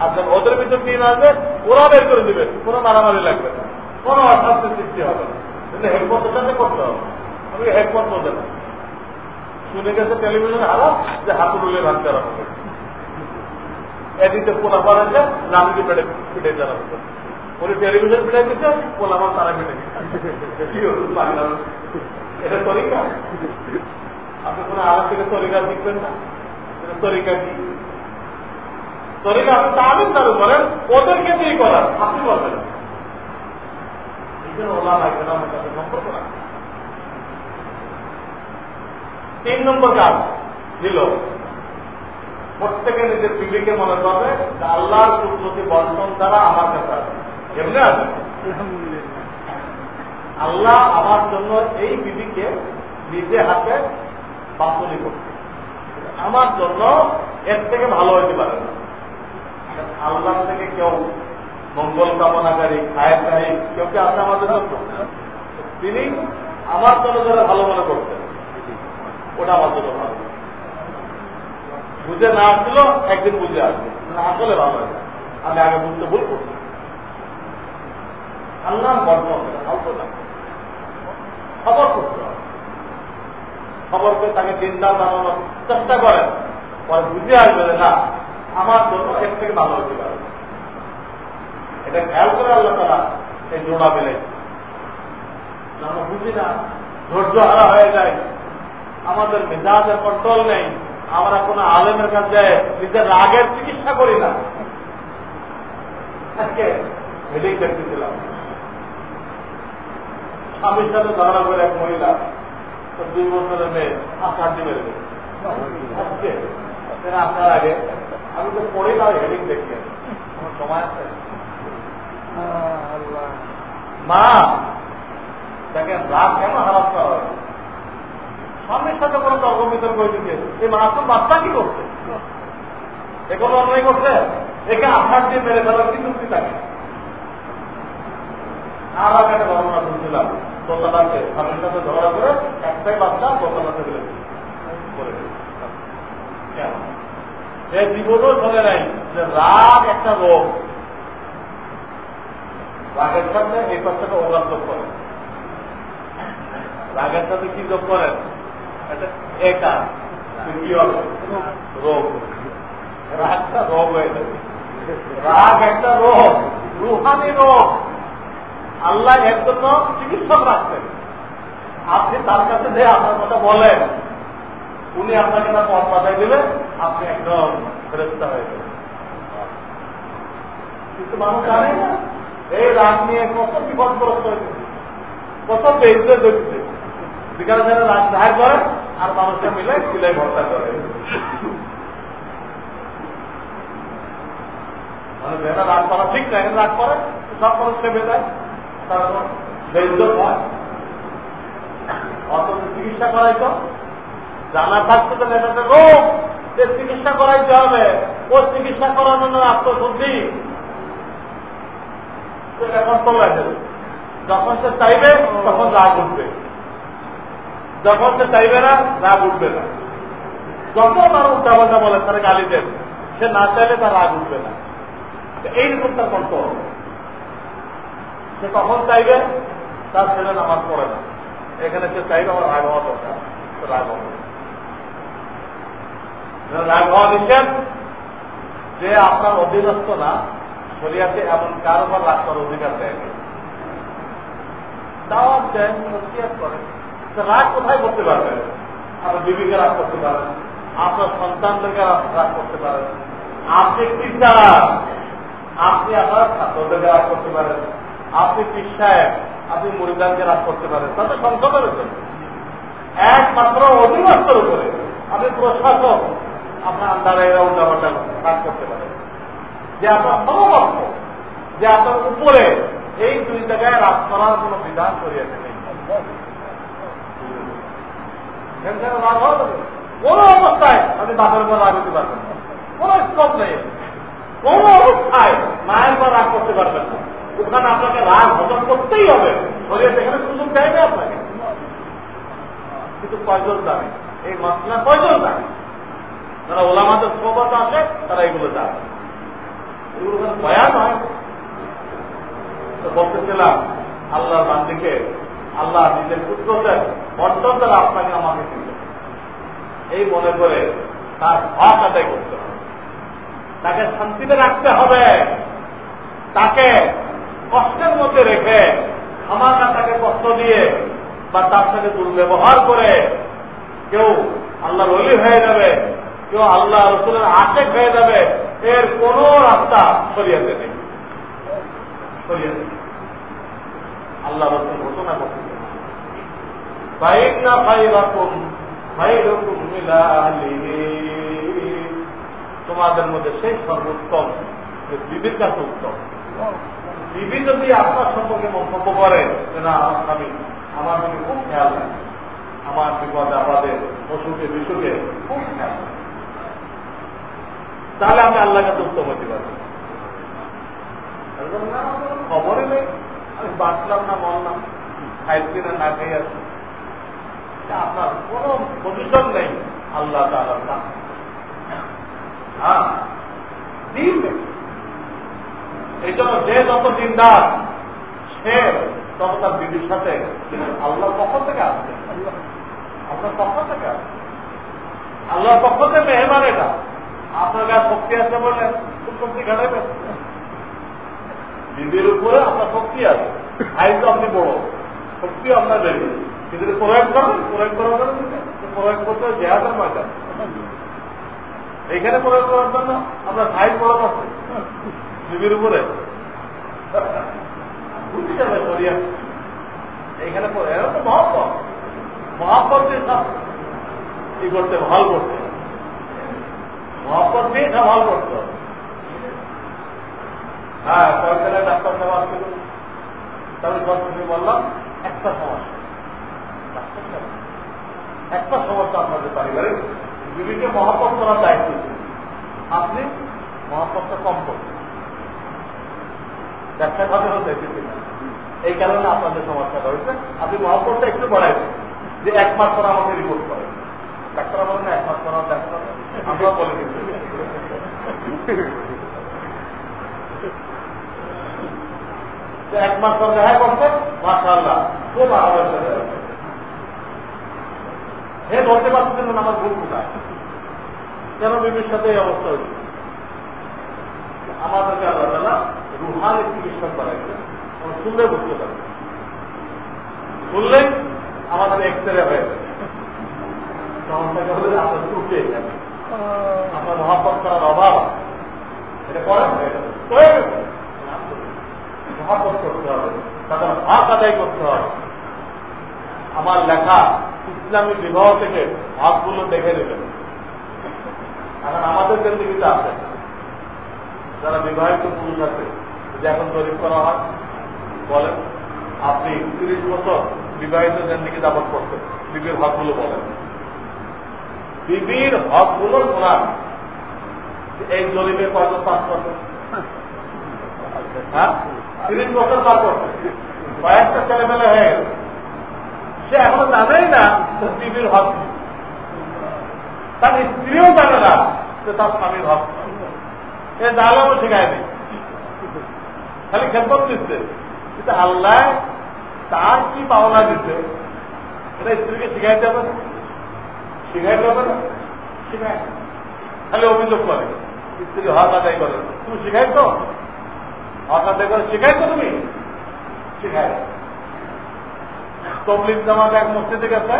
আচ্ছা ওদের ভিতর দিন আছে ওরা বের করে দিবে। কোনো মারামারি লাগবে না। কোনো অশান্তির সৃষ্টি হবে না। কিন্তু হেডপথের করতে হবে। হেডপথ বলতে না। শুনে গেছে টেলিভিশন হারা যে হাতুরুলে ভাঙতে হবে এদিকে পোলা পাড়াচ্ছে নামিকে পেটে পিঠে চালাতে উনি টেলিভিশন পিঠে দিচ্ছে পোলা আমার তারা পিঠে এটা তরিকা? আপনি কোন আলাদা থেকে তরিকা শিখবেন না? এটা তরিকা কি? তরিকা আপনি তামিল চালু করেন, ওদেরকে দিয়ে করার আপনি বলবেন ওলা লাগবে না আমার সম্পর্ক রাখবেন। তিন নম্বর কাজ ছিল প্রত্যেকে নিজের বিবেকে মনে করবে আল্লাহর কুদরতি বন্টন দ্বারা আমার কাছে আছে। এমনি আছে? আল্লাহ আমার জন্য এই বিধিকে নিজে হাতে বাসলি করছে। আমার জন্য এর থেকে ভালো হইতে পারে না। আল্লাহ থেকে কেউ মঙ্গল কামনাকারী খায়কারী কেউ কি আছে আমাদের জন্য? তিনি আমার জন্য যারা ভালো মনে করতেন ওটা আমার জন্য ভালো। বুঝে না আসলো একদিন বুঝে আসবে। আসলে ভালো হবে। আমি আগে বুঝতে ভুল করছি। আল্লাহ খবর করতে হবে। খবরকে তাকে চিন্তা বানানোর চেষ্টা করেন। পরে বুঝে আসবে না, আমার জন্য এর থেকে ভালো হতে পারে। এটা খেয়াল করে আল্লাহ তারা এই জোড়া পেলে বুঝি না, ধৈর্য হারা হয়ে যায়। আমাদের মেজাজের কন্ট্রোল নেই। আমরা কোন আলেমের কাছে নিজের রাগের চিকিৎসা করি না। হেডিং দেখতেছিলাম। স্বামীর সাথে ঝগড়া করে এক মহিলা তো দুই বছরের মেয়ে বেড়ে আজকে আপনার আগে আমি তো পড়ি না হেডিং দেখি। আমার সময় আছে। মা দেখেন রাগ কেন হারাপ করা হয়? স্বামীর সাথে কোনো তর্ক বিতর্ক হয়ে দিচ্ছে এই মাসুম বাচ্চা কি করছে? এ কোনো অন্যায় করছে? একে আঘাত দিয়ে মেরে ফেলার কি যুক্তি থাকে? আর একটা ঘটনা শুনছিলাম দোতলাতে স্বামীর সাথে ঝগড়া করে একটাই বাচ্চা দোতলাতে ফেলে কেন? সে জীবনও শোনে নাই যে রাগ একটা রোগ। রাগের সাথে এই বাচ্চাটা যোগ করে। রাগের সাথে কি যোগ করেন? রোগ। একটা রোগ, রুহানি রোগ। আল্লাহ এর জন্য চিকিৎসক রাখছেন। আপনি তার কাছে যে আপনার কথা বলেন, উনি আপনাকে তার পথ বাধাই দিলে আপনি একদম ফেরস্তা হয়ে যাবেন। কিন্তু মানুষ জানে না, এই রাগ নিয়ে কত বিপদগ্রস্ত হয়েছে, কত বেজে হয়েছে। বিকালে যারা রাগ ধার করে আর মানুষের মিলে সিলাই ভর্তা করে। মানে চিকিৎসা তো যে চিকিৎসা করাইতে হবে, ও চিকিৎসা করার জন্য আত্মশুদ্ধি। এখন যাবে যখন সে চাইবে, তখন রাগ উঠবে। যখন সে চাইবে না রাগ উঠবে না। যত মানুষ উল্টা বলে, তারা গালি দেন। সে না চাইলে তার রাগ উঠবে না। এইরকম তার কন্ট্রোল সে কখন চাইবে, তার ছেলে নামাজ পড়ে না। এখানে সে চাইবে আমার রাগ হওয়া দরকার রাগ হবে। রাগ হওয়া নিচ্ছেন যে আপনার অধীনস্থ না, শরিয়াতে এমন কারও উপর রাগ করার অধিকার দেয় দাওয়াত নসিয়াত করেন রাগ কোথায় করতে পারবেন? আপনার বিবিকে রাগ করতে পারেন। আপনার সন্তানদেরকে রাগ করতে পারেন। আপনি টিচার আপনি আপনার ছাত্রদেরকে রাগ করতে পারেন। আপনি পিসায় আপনি মরিদানকে রাগ করতে পারেন। তাতে সংসদ রয়েছে একমাত্র অধীনস্থর উপরে আপনি প্রশাসক, আপনার আন্দারে এরা উল্টাপাল্টা রাগ করতে পারেন। যে আপনার সমবর্ষ যে আপনার উপরে এই দুই জায়গায় রাগ করার কোন বিধান করিয়াছে কোন অবস্থায় আপনি বাপের উপর রাগ হতে পারবেন না। কোন স্কোপ নেই। কোন অবস্থায় মায়ের পর রাগ করতে পারবেন না। ওখানে আপনাকে রাগ হজম করতেই হবে। শরীর সেখানে সুযোগ দেয়নি আপনাকে। কিন্তু কয়জন জানে? এই মশলা কয়জন জানে? যারা ওলামাদের সোবত আছে, তারা এগুলো জানে। এগুলো বয়ান হয়। বলতেছিলাম আল্লাহ বান্দিকে আল্লাহ নিজের পুত্রদের বন্টন দ্বারা আপনাকে আমাকে দিল এই মনে করে তার হক আদায় করতে হবে। তাকে শান্তিতে রাখতে হবে। তাকে কষ্টের মধ্যে রেখে না তাকে কষ্ট দিয়ে বা তার সাথে দুর্ব্যবহার করে কেউ আল্লাহ রলি হয়ে যাবে, কেউ আল্লাহ রসুলের আশেক হয়ে যাবে, এর কোন রাস্তা সরিয়াতে নেই। সরিয়াতে আল্লাহ রসুল ঘোষণা করতে বাইনা ভাইরাকুম ভাইরকুম মিলা তোমাদের মধ্যে সেই সর্বোত্তম, যে উত্তম। বিবি যদি আপনার সম্পর্কে মন্তব্য করে যে না স্বামী আমার দিকে খুব খেয়াল রাখে আমার বিপদ, আমাদের অসুখে, বিসুখে খুব খেয়াল তাহলে আমি আল্লাহ কাছে উত্তম হতে পারি খবরই নেই। আমি বাঁচলাম না, মরলাম। খাইছি না খাই আছি। আপনার কোন পজিশন নেই, আল্লাহ কাছে হ্যাঁ দিন এই জন্য যে যত দিনদার, সে তত তার বিবির সাথে আল্লাহর পক্ষ থেকে আসছে আল্লাহর পক্ষ থেকে আসছে আল্লাহর পক্ষ থেকে মেহমান এটা আপনার কাছে শক্তি আছে বলে খুব শক্তি ঘাটাবেন বিবির উপরে আপনার শক্তি আছে। আইন আপনি বড়। শক্তি আপনার বেশি কিন্তু প্রয়োগ করেন প্রয়োগ করার জন্য প্রয়োগ করতে জেহাদের ময়দান এইখানে প্রয়োগ করার জন্য আমরা সাইজ বড় পাচ্ছি বিবির উপরে। বুঝতে যাবে এইখানে এরা তো মহাপদ। মহাপদ দিয়ে সব কি করতে ভালো করতে মহাপদ দিয়ে ভালো করতে হবে হ্যাঁ কয়েকদিনে ডাক্তার একটা সমস্যা একটা সমস্যা আপনাদের দায়িত্ব এই কারণে আপনাদের সমস্যাটা হয়েছে। আপনি মহাপতটা একটু বাড়াই যে এক মাস পর আমাকে রিপোর্ট করেন। ডাক্তার বলেন এক মাস পর ডাক্তার আমরা বলে দিচ্ছি। এক মাস পর দেখা করছে মাসাল্লাহ খুব ভালো হে বলতে পারছেন না আমার ভুল কোথায়? কেন বিবির সাথে এই অবস্থা হয়েছে? আমাদেরকে আল্লাহ তালা রুহানি চিকিৎসা করাইছে শুনলে বুঝতে পারে শুনলে আমাদের এক্সরে হয়ে যাবে। আপনার করার অভাব এটা করেন গেছে। মহাপত করতে হবে, তাদের হক আদায় করতে হবে। আমার লেখা ইসলামী বিবাহ থেকে হকগুলো দেখে নেবেন। এখন আমাদের জিন্দিগিতে আছে। যারা বিবাহিত পুরুষ আছে যে এখন তৈরি করা হয়, বলেন, আপনি তিরিশ বছর বিবাহিত জিন্দিগি দাবত করছেন, বিবির হকগুলো বলেন। বিবির হকগুলো শোনান। এই জরিপে কত পাস করবেন হ্যাঁ? তিরিশ বছর পার করছে? কয়েকটা ছেলে মেলে হয়ে গেল। সে এখনও জানেই না বিবির হক তার স্ত্রীও জানে না যে তার স্বামীর হক সে জানলেও শেখায় নেই খালি খেপত দিচ্ছে। কিন্তু আল্লাহ তার কি পাওনা দিচ্ছে, এটা স্ত্রীকে শিখাইতে হবে না। শিখাইতে হবে না। শিখায়। খালি অভিযোগ করে, স্ত্রী হক আদায় করে। তুমি শিখাইছো? হক আদায় করে শিখাইছো তুমি? শিখায় তবলিক জামাত এক মসজিদে গেছে।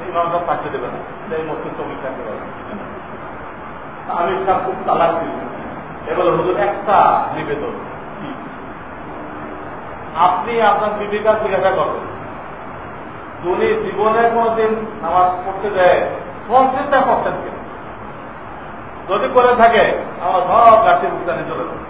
এই মানুষটা পাঠিয়ে দেবে না। এই মসজিদ তবলিক থাকতে পারে আমি সব খুব তালাক দিই। এবার হুজুর, একটা নিবেদন আপনি আপনার জীবিকা জিজ্ঞাসা করবেন। যদি জীবনে কোনদিন নামাজ পড়তে দেয় চিন্তা করতেন যদি করে থাকে, আমার সব গাছে উত্তানে চলে যাবে।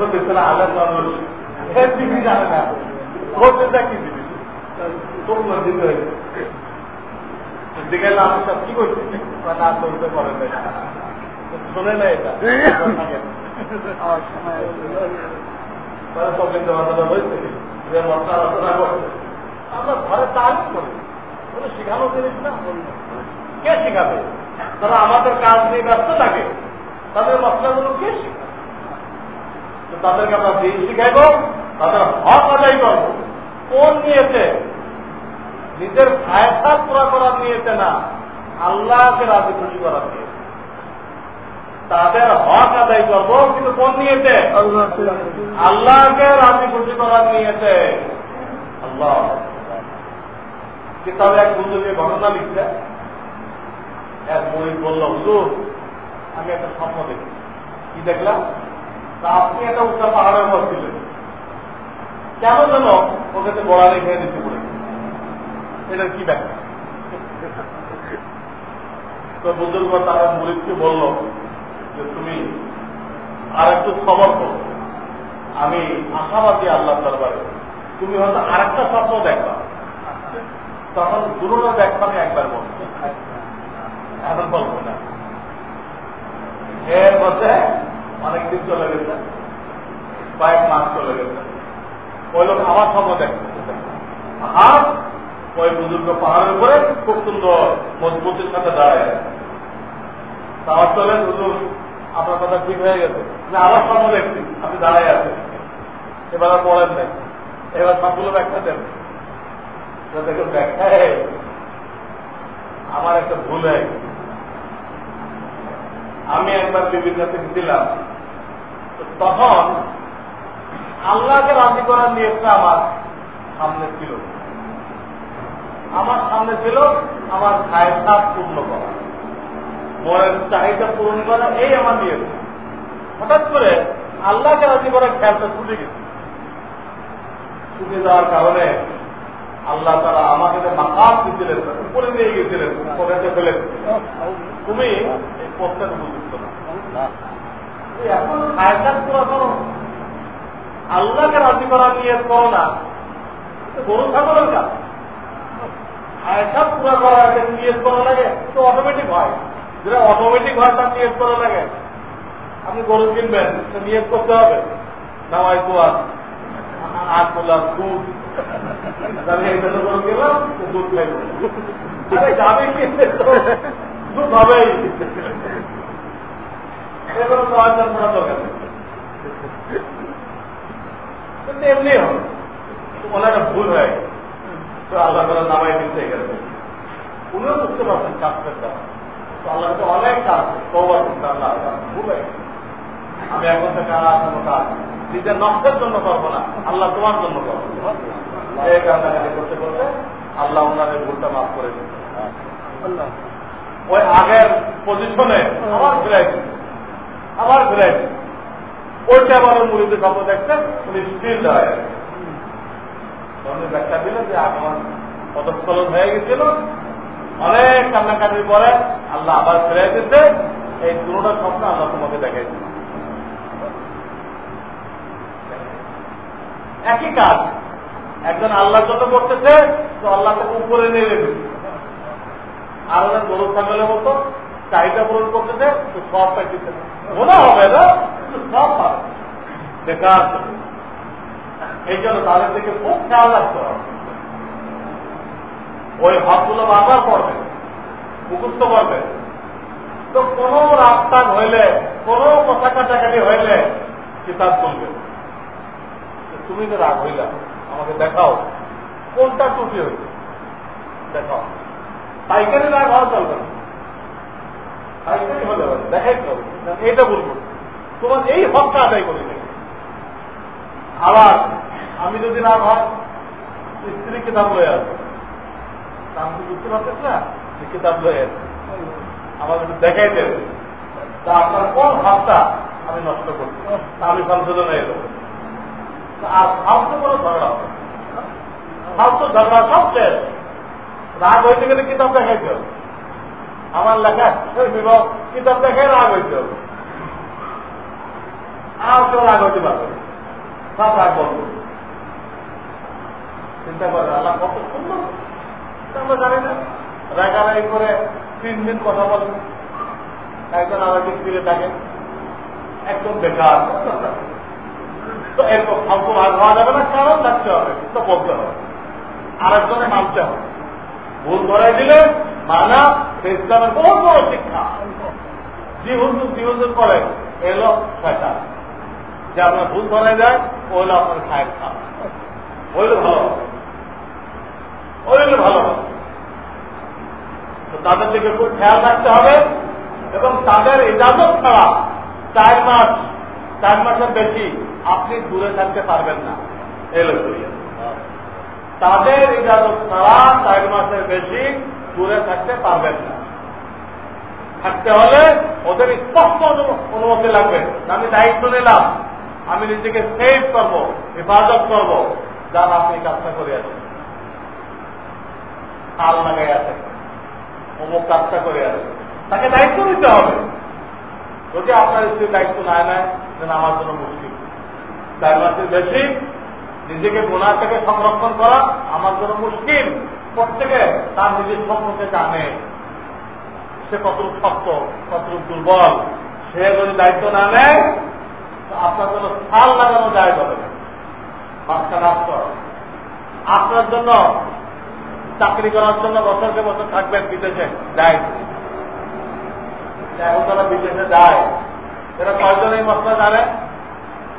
সচেতনা আলাদা মানুষ জিনিস জানে না। সচেতনতা কি জিনিস তোমরা দিতে হয়েছে দিকে আমি সব কি করছি? না চলতে পারে না। শোনে না এটা। তারা সব হয়েছে যে মশলা আলোচনা করছে। আমরা ঘরে তালিম করি। কোনো শেখানো জিনিস না? কে শেখাবে? তারা আমাদের কাজ নিয়ে ব্যস্ত থাকে তাদের মশলাগুলো কে শেখাবে? তাদেরকে আমরা দিন শিখাইব তাদের হক আদায় করব। কোন নিয়েছে নিজের ফায়সা পুরা করার নিয়েছে না আল্লাহকে রাজি খুশি করার নিয়েছে তাদের হক আদায় করব কিন্তু কোন নিয়েছে আল্লাহকে রাজি খুশি করার নিয়েছে আল্লাহ। কিতাবে এক বন্ধুকে ঘটনা লিখছে। এক মহিত বলল হুজুর আমি একটা স্বপ্ন দেখি। কি দেখলাম? আপনি একটা উচ্চা পাহাড়ের উপর ছিলেন। কেন যেন ওকে বড়া রেখে দিতে পড়ে এটার কি ব্যাখ্যা তো বুজুর্গ তারা মুরিদকে বলল যে, তুমি আর একটু খবর করো। আমি আশাবাদী আল্লাহ দরবারে। তুমি হয়তো আর একটা স্বপ্ন দেখবা। তখন দুটোটা দেখবা আমি একবার বলব এখন বলব না। এর মধ্যে অনেকদিন চলে গেছে। কয়েক মাস চলে গেছে। ওই লোক আমার স্বপ্ন দেখতে আর ওই বুজুর্গ পাহাড়ের উপরে খুব সুন্দর মজবুতির সাথে দাঁড়ায় তাওয়ার চলে আপনার কথা ঠিক হয়ে গেছে। না, আবার স্বপ্ন দেখছি, আপনি দাঁড়াই আছেন। এবার আর পড়েন নাই। এবার সবগুলো ব্যাখ্যা দেন। দেখুন ব্যাখ্যায় আমার একটা ভুল হয়ে আমি একবার কাছে গেছিলাম তখন আল্লাহকে রাজি করার নিয়মটা আমার সামনে ছিল। আমার সামনে ছিল আমার চাহিদা পূর্ণ করা। মনের চাহিদা পূরণ করা, এই আমার নিয়ম হঠাৎ করে আল্লাহকে রাজি করার খেয়ালটা ছুটে গেছে। ছুটে যাওয়ার কারণে আল্লাহ তারা আমাকে মাকাম দিয়েছিলেন, উপরে নিয়ে গেছিলেন ওখানে ফেলে তুমি এই পথটাকে বুঝতে না। এখন খায়সাত পুরা করো আল্লাহকে রাজি করার নিয়ে করো না। গরু ছাগলের কাজ পুরা নিয়ে করা লাগে, তো অটোমেটিক হয়। যেটা অটোমেটিক হয়, তার নিয়ে করা লাগে। আপনি গরু কিনবেন, তো নিয়োগ করতে হবে। নামাই দোয়ার আট বললাম দুধ দুধ যাবে কিনতে তো দুধ হবেই। এমনি হবে। ওনার ভুল হয়ে। তো আল্লাহ তালা নামাই দিতে গেছে উনিও বুঝতে পারছেন কাজটা তো আল্লাহ অনেক কাজ কবার আল্লাহ ভুল হয়ে আমি এখন থেকে আর কোনো কাজ নিজের নষ্টের জন্য করব না। আল্লাহ তোমার জন্য করব। এই কান্নাকাটি করতে করতে আল্লাহ ওনাদের ভুলটা মাফ করে দিচ্ছে ওই আগের পজিশনে আবার ফিরাই দিচ্ছে আবার ফিরাই দিচ্ছে ওইটা বড় মুড়িতে স্বপ্ন দেখছেন উনি স্থির দাঁড়ায় ব্যাখ্যা দিল যে আমার পদস্খলন হয়ে গেছিল। অনেক কান্নাকাটির পরে আল্লাহ আবার ফিরে দিতে। এই দুটা স্বপ্ন আল্লাহ তোমাকে দেখাইছে। একই কাজ। একজন আল্লাহর জন্য করতেছে, তো আল্লাহ তাকে উপরে নিয়ে নেবে। আর ওদের গরু ছাগলের মতো চাহিদা পূরণ করতেছে সব পাইতেছে মনে হবে না, কিন্তু সব পাবে। বেকার এই জন্য তাদের থেকে খুব খেয়াল রাখতে হবে। ওই হকগুলো বারবার পড়বে, মুখস্থ করবে। তো কোন রাস্তা হইলে কোন কথা কাটাকাটি হইলে কিতাব তুলবে তুমি তো রাগ হইলা, আমাকে দেখাও, কোনটা টুপি হইছে দেখাও। পাইকারি রাগ হওয়া চলবে না। হবে দেখাই তো এইটা বলব। তোমার এই হকটা আদায় করে আবার আমি যদি না হয় স্ত্রী কিতাব লয়ে আসব। আমি তো বুঝতে পারতেছ না? যে কিতাব লয়ে আসবে। আমার একটু দেখাই দেবে তা আপনার কোন হকটা আমি নষ্ট করছি আমি সংশোধনে এলো। আর ফালতু কোনো ঝগড়া হবে ফালতু ঝগড়া সব শেষ। রাগ হইতে গেলে কিতাব দেখাইতে হবে আমার লেখা বিবাহ কিতাব দেখে রাগ হইতে। হবে আর কেউ রাগ হইতে পারবে সব রাগ বন্ধ। চিন্তা করে, আল্লাহ কত সুন্দর। আমরা জানি না। রাগারাগি করে তিন দিন কথা বলে। একজন আরেকদিন ফিরে থাকে। একদম বেকার। তো এরকম ফালতু রাগ হওয়া যাবে না, কারণ থাকতে হবে, তো বলতে হবে। আরেকজনে মানতে হবে। ভুল ধরাই দিলে মানা ইসলামের বহু বড় শিক্ষা। জি হুজুর জি হুজুর করে এলো সেটা যে আপনার ভুল ধরাই যায় ও হলো আপনার খায়ের খা ওইলে ভালো ওইলে ভালো তো তাদের দিকে খুব খেয়াল রাখতে হবে এবং তাদের ইজাজত ছাড়া চার মাস, চার মাসের বেশি আপনি দূরে থাকতে পারবেন না। এলো তাদের ইজাজত ছাড়া চার মাসের বেশি দূরে থাকতে পারবেন না। থাকতে হলে ওদের স্পষ্ট অনুমতি লাগবে আমি দায়িত্ব নিলাম, আমি নিজেকে সেভ করব, হেফাজত করব যার আপনি কাজটা করে আছেন হাল লাগাই আছেন অমুক কাজটা করে আছেন তাকে দায়িত্ব নিতে হবে। যদি আপনার স্ত্রীর দায়িত্ব না নেয় আমার জন্য মুশকিল। চার মাসের বেশি, নিজেকে গোনা থেকে সংরক্ষণ করা আমার জন্য মুশকিল। প্রত্যেকে তার নিজের সম্পর্কে জানে। সে কতটুকু শক্ত, কতটুকু দুর্বল, সে যদি দায়িত্ব না নেয় আপনার জন্য সাল লাগানো যায় বলে। বাচ্চা রাষ্ট্র আপনার জন্য চাকরি করার জন্য বছরকে বছর থাকবেন বিদেশে, যায়। এখন তারা বিদেশে যায়। এরা কয়জন এই মশলা জানে?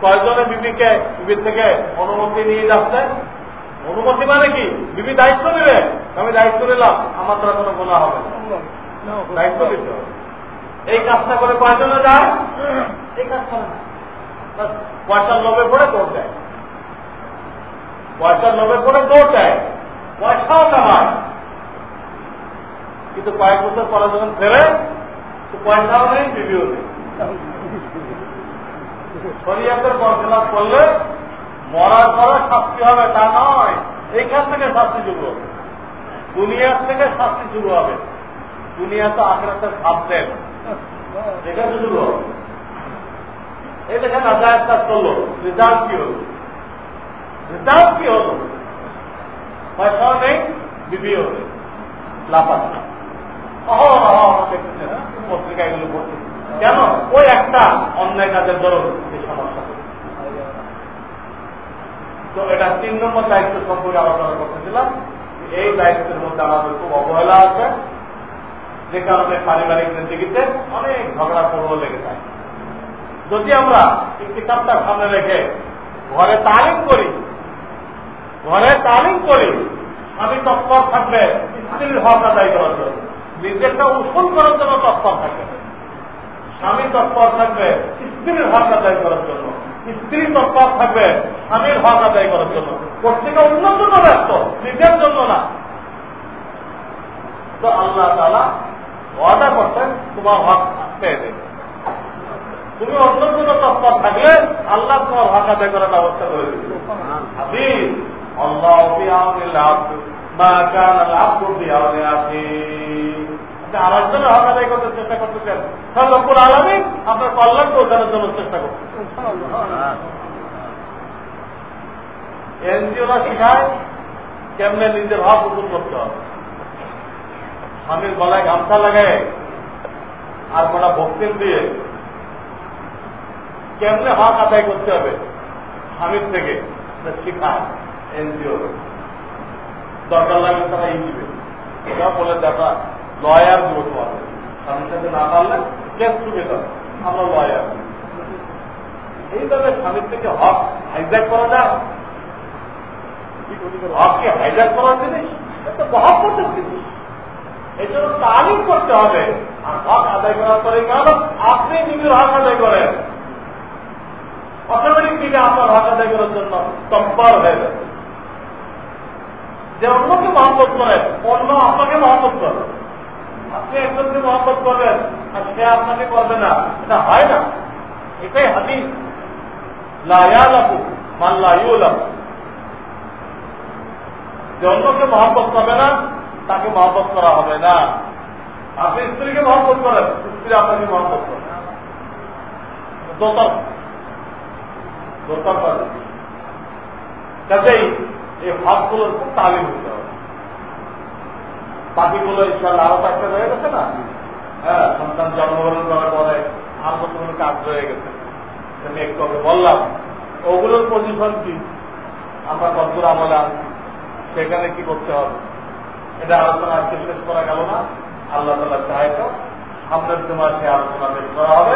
কয়জনে বিবিকে, বিবির থেকে অনুমতি নিয়ে যাচ্ছে? অনুমতি মানে কি? বিবি দায়িত্ব নেবে? আমি দায়িত্ব নিলাম আমার দ্বারা কোনো গোনা হবে দায়িত্ব দিতে হবে। এই কাজটা করে কয়জনে যায়? এই কাজ করে না পয়সার লোভে পড়ে দৌড় দেয়। পয়সার লোভে পড়ে দৌড় দেয়। পয়সাও কামায়। কিন্তু কয়েক বছর পরে যখন ফেরে তো পয়সাও নেই বিবিও নেই। শরিয়াতের বরখেলাপ করলে মরার পরে শাস্তি হবে, তা নয়। এইখান থেকে শাস্তি শুরু হবে। দুনিয়ার থেকে শাস্তি শুরু হবে। দুনিয়া তো আখড়াতে ভাবতেন এখানে শুরু হবে। এই দেখেন আজায়ের রেজাল্ট কি হলো? রেজাল্ট কি হলো? পয়সাও নেই, বিবিও নেই। লাফাচ্ছে পত্রিকা এগুলো পড়ছে কেন? ওই একটা অন্যায় কাজের দরদ এই সমস্যা। তো এটা তিন নম্বর দায়িত্ব সম্পর্কে আলোচনা করতেছিলাম। এই দায়িত্বের মধ্যে আমাদের খুব অবহেলা আছে, যে কারণে পারিবারিক জিন্দিগিতে অনেক ঝগড়া পড়ল লেগে থাকে যদি আমরা কিতাবটা সামনে রেখে ঘরে তালিম করি, ঘরে তালিম করি আমি তৎপর থাকবে, স্ত্রীর হক আদায় করার জন্য, নিজেরটা উসুল করার জন্য তৎপর থাকবে। স্বামী তৎপর থাকবে, স্ত্রীর হক আদায় করার জন্য। স্ত্রী তৎপর থাকবে, স্বামীর হক আদায় করার জন্য। প্রত্যেকে অন্যর জন্য ব্যস্ত, নিজের জন্য না। তো আল্লাহ তালা ওয়াদা করতেন তোমার হক পেয়ে দেবে তুমি অন্য জন্য তৎপর থাকলে আল্লাহ তোমার হক আদায় করার ব্যবস্থা করে হাবিব, আল্লাহ মা কান আল্লাহ আছে আরেকজনের হক আদায় করতে চেষ্টা করতেছেন। আলমী আপনার কল্যাণ পৌঁছানোর জন্য চেষ্টা করতেছেন এনজিওরা শিখায় কেমনে নিজের হক উপুর করতে হবে। স্বামীর গলায় গামছা লাগায় আর কোনা ভক্তির দিয়ে কেমনে হক আদায় করতে হবে স্বামীর থেকে শিখায় এনজিও দরকার লাগলে তারা এই দিবে। বলে দেখা লয়ার দিব তোমাদের স্বামীর সাথে না পারলে কেস সুবিধা আমরা লয়ার। এইভাবে স্বামীর থেকে হক হাইজ্যাক করা যায়। হককে হাইজ্যাক করার জিনিস? এটা মহাপতের জিনিস। এই জন্য তালিম করতে হবে। আর হক আদায় করার পরে কেন আপনি নিজের হক আদায় করেন। অটোমেটিক দিকে আপনার হক আদায় করার জন্য তৎপর হয়ে যাবে। যে অন্যকে মহব্বত করেন অন্য আপনাকে মহব্বত করে। আপনি একজনকে মহব্বত করবেন, আর সে আপনাকে করবে না, এটা হয় না। এটাই হাদিস। লায়ালাপু মাল্লা ইউলাপু যে অন্যকে মহব্বত করবে না, তাকে মহব্বত করা হবে না। আপনি স্ত্রীকে মহব্বত করেন, স্ত্রী আপনাকে মহব্বত করেন দোতর। দোতর কাজেই এই হকগুলোর খুব তালিম হতে হবে। পাখিগুলো ইনশাল্লাহ আরও একটা হয়ে গেছে না? হ্যাঁ সন্তান জন্মগ্রহণ করার পরে আর কোনো কাজ রয়ে গেছে। আমি একটু আগে বললাম। ওগুলোর পজিশন কি? আমরা কতগুলো আমলে আনছি সেখানে কি করতে হবে? এটা আলোচনা আজকে শেষ করা গেল না। আল্লাহ তালা চাহিদা সামনের তোমার সে আলোচনা শেষ করা হবে।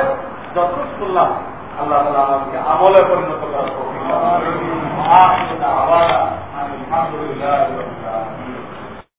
যত শুনলাম আল্লাহ তালা আমাদেরকে আমলে পরিণত করার আলহামদুলিল্লাহ